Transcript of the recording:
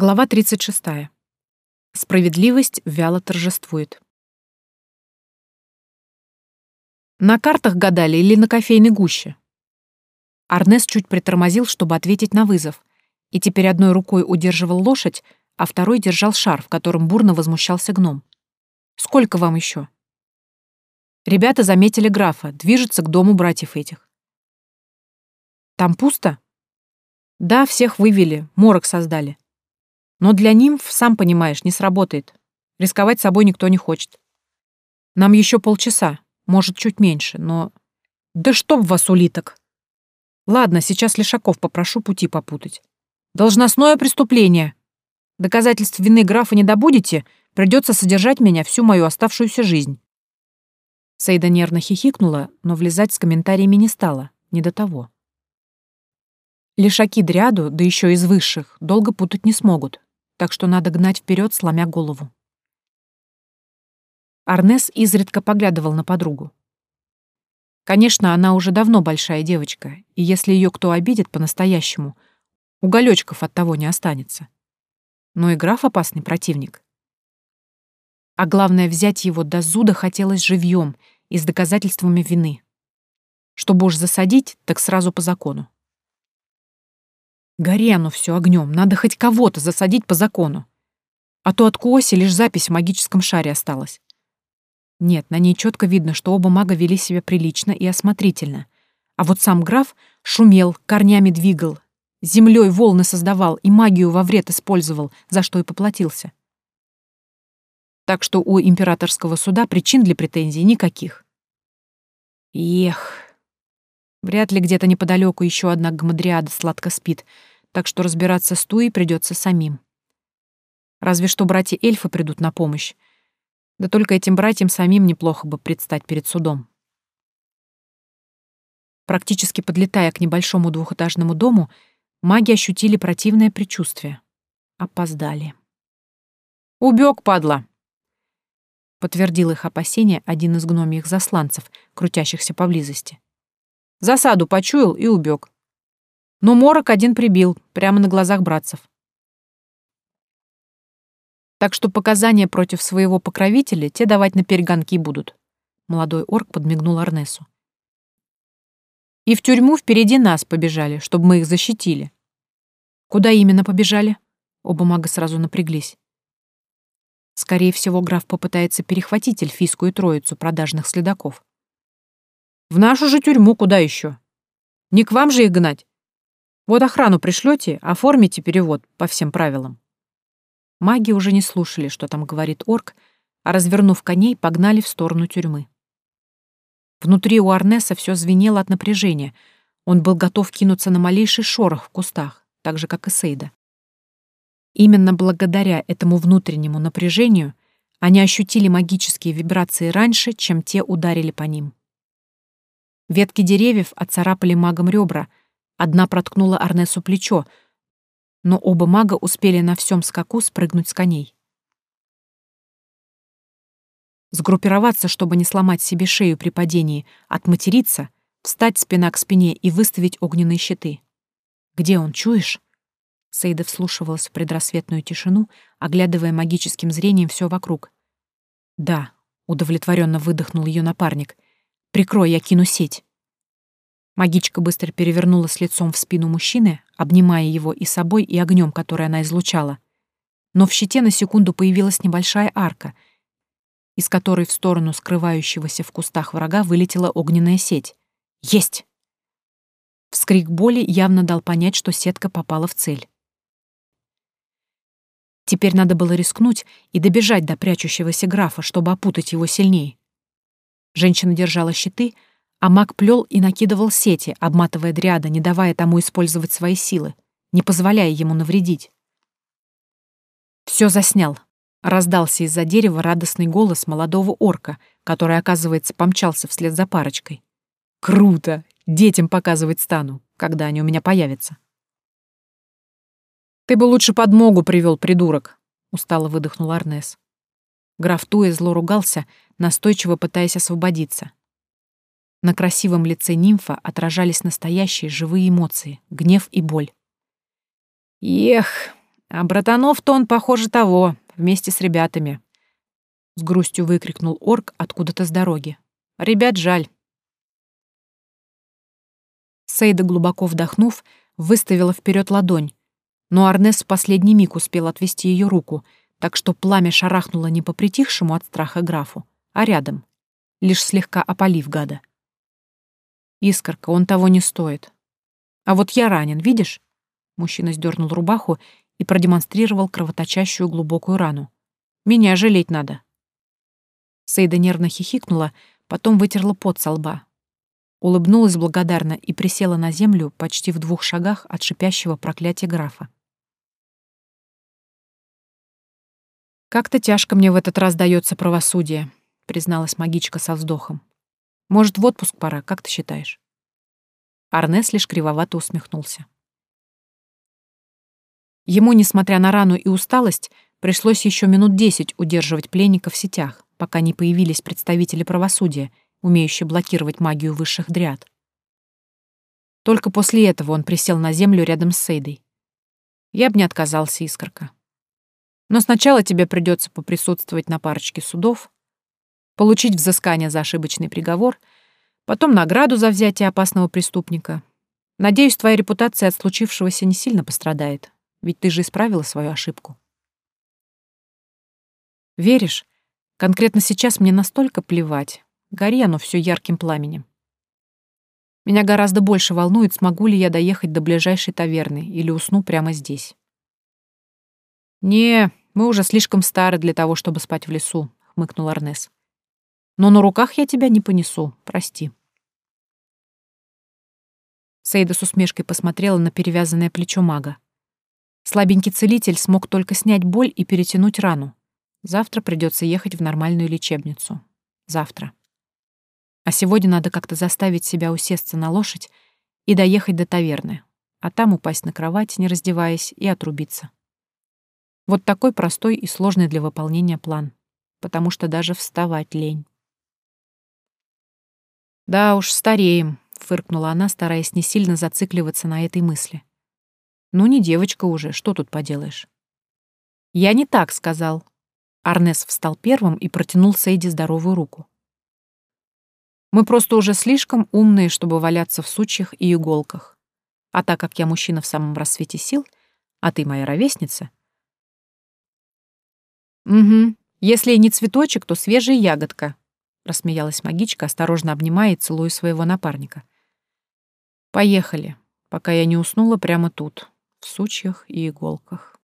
Глава 36. Справедливость вяло торжествует. На картах гадали или на кофейной гуще? Арнес чуть притормозил, чтобы ответить на вызов, и теперь одной рукой удерживал лошадь, а второй держал шар, в котором бурно возмущался гном. «Сколько вам еще?» Ребята заметили графа, движется к дому братьев этих. «Там пусто?» «Да, всех вывели, морок создали. Но для нимф, сам понимаешь, не сработает. Рисковать собой никто не хочет. Нам еще полчаса, может, чуть меньше, но... Да чтоб вас, улиток! Ладно, сейчас Лешаков попрошу пути попутать. Должностное преступление. Доказательств вины графа не добудете, придется содержать меня всю мою оставшуюся жизнь. Сейда нервно хихикнула, но влезать с комментариями не стала, не до того. Лишаки дряду, да еще из высших, долго путать не смогут, так что надо гнать вперед, сломя голову. Арнес изредка поглядывал на подругу. Конечно, она уже давно большая девочка, и если ее кто обидит по-настоящему, уголечков от того не останется. Но и граф опасный противник. А главное, взять его до зуда хотелось живьем и с доказательствами вины. Чтобы уж засадить, так сразу по закону. Гори оно все огнем, надо хоть кого-то засадить по закону. А то от Куоси лишь запись в магическом шаре осталась. Нет, на ней четко видно, что оба мага вели себя прилично и осмотрительно. А вот сам граф шумел, корнями двигал, землей волны создавал и магию во вред использовал, за что и поплатился. Так что у императорского суда причин для претензий никаких. Эх, вряд ли где-то неподалеку еще одна гамадриада сладко спит, так что разбираться с Туей придется самим. Разве что братья-эльфы придут на помощь. Да только этим братьям самим неплохо бы предстать перед судом. Практически подлетая к небольшому двухэтажному дому, маги ощутили противное предчувствие. Опоздали. «Убег, падла!» Подтвердил их опасения один из гномьих засланцев, крутящихся поблизости. Засаду почуял и убег. Но морок один прибил, прямо на глазах братцев. Так что показания против своего покровителя те давать на перегонки будут. Молодой орк подмигнул Арнесу. И в тюрьму впереди нас побежали, чтобы мы их защитили. Куда именно побежали? Оба мага сразу напряглись. Скорее всего, граф попытается перехватить эльфийскую троицу продажных следаков. В нашу же тюрьму куда еще? Не к вам же их гнать. Вот охрану пришлете, оформите перевод по всем правилам. Маги уже не слушали, что там говорит орк, а, развернув коней, погнали в сторону тюрьмы. Внутри у Арнеса все звенело от напряжения. Он был готов кинуться на малейший шорох в кустах, так же, как и Сейда. Именно благодаря этому внутреннему напряжению они ощутили магические вибрации раньше, чем те ударили по ним. Ветки деревьев отцарапали магом ребра, Одна проткнула Арнесу плечо, но оба мага успели на всем скаку спрыгнуть с коней. Сгруппироваться, чтобы не сломать себе шею при падении, отматериться, встать спина к спине и выставить огненные щиты. «Где он, чуешь?» Сейда вслушивалась в предрассветную тишину, оглядывая магическим зрением все вокруг. «Да», — удовлетворенно выдохнул ее напарник. «Прикрой, я кину сеть». Магичка быстро перевернулась лицом в спину мужчины, обнимая его и собой, и огнем, который она излучала. Но в щите на секунду появилась небольшая арка, из которой в сторону скрывающегося в кустах врага вылетела огненная сеть. «Есть!» Вскрик боли явно дал понять, что сетка попала в цель. Теперь надо было рискнуть и добежать до прячущегося графа, чтобы опутать его сильнее. Женщина держала щиты — а маг плел и накидывал сети, обматывая дряда, не давая тому использовать свои силы, не позволяя ему навредить. Все заснял. Раздался из-за дерева радостный голос молодого орка, который, оказывается, помчался вслед за парочкой. «Круто! Детям показывать стану, когда они у меня появятся». «Ты бы лучше подмогу привел, придурок!» — устало выдохнул Арнес. Граф Туэ зло ругался, настойчиво пытаясь освободиться. На красивом лице нимфа отражались настоящие живые эмоции, гнев и боль. «Эх, А братанов-то он, похоже, того, вместе с ребятами. С грустью выкрикнул орк откуда-то с дороги. Ребят жаль. Сейда, глубоко вдохнув, выставила вперед ладонь, но Арнес в последний миг успел отвести ее руку, так что пламя шарахнуло не по притихшему от страха графу, а рядом, лишь слегка опалив гада. «Искорка, он того не стоит. А вот я ранен, видишь?» Мужчина сдернул рубаху и продемонстрировал кровоточащую глубокую рану. «Меня жалеть надо». Сейда нервно хихикнула, потом вытерла пот со лба. Улыбнулась благодарно и присела на землю почти в двух шагах от шипящего проклятия графа. «Как-то тяжко мне в этот раз дается правосудие», — призналась магичка со вздохом. «Может, в отпуск пора, как ты считаешь?» Арнес лишь кривовато усмехнулся. Ему, несмотря на рану и усталость, пришлось еще минут десять удерживать пленника в сетях, пока не появились представители правосудия, умеющие блокировать магию высших дриад. Только после этого он присел на землю рядом с Сейдой. Я бы не отказался, Искорка. Но сначала тебе придется поприсутствовать на парочке судов, получить взыскание за ошибочный приговор, потом награду за взятие опасного преступника. Надеюсь, твоя репутация от случившегося не сильно пострадает, ведь ты же исправила свою ошибку. Веришь, конкретно сейчас мне настолько плевать. Гори оно все ярким пламенем. Меня гораздо больше волнует, смогу ли я доехать до ближайшей таверны или усну прямо здесь. «Не, мы уже слишком стары для того, чтобы спать в лесу», — хмыкнул Арнес. «Но на руках я тебя не понесу, прости». Сейда с усмешкой посмотрела на перевязанное плечо мага. Слабенький целитель смог только снять боль и перетянуть рану. Завтра придется ехать в нормальную лечебницу. Завтра. А сегодня надо как-то заставить себя усесться на лошадь и доехать до таверны, а там упасть на кровать, не раздеваясь, и отрубиться. Вот такой простой и сложный для выполнения план, потому что даже вставать лень. «Да уж, стареем», — фыркнула она, стараясь не сильно зацикливаться на этой мысли. «Ну, не девочка уже, что тут поделаешь?» «Я не так сказал». Арнес встал первым и протянул Сейди здоровую руку. «Мы просто уже слишком умные, чтобы валяться в сучьях и иголках. А так как я мужчина в самом рассвете сил, а ты моя ровесница, «Угу. Если не цветочек, то свежая ягодка», — рассмеялась магичка, осторожно обнимая и целуя своего напарника. «Поехали, пока я не уснула прямо тут, в сучьях и иголках».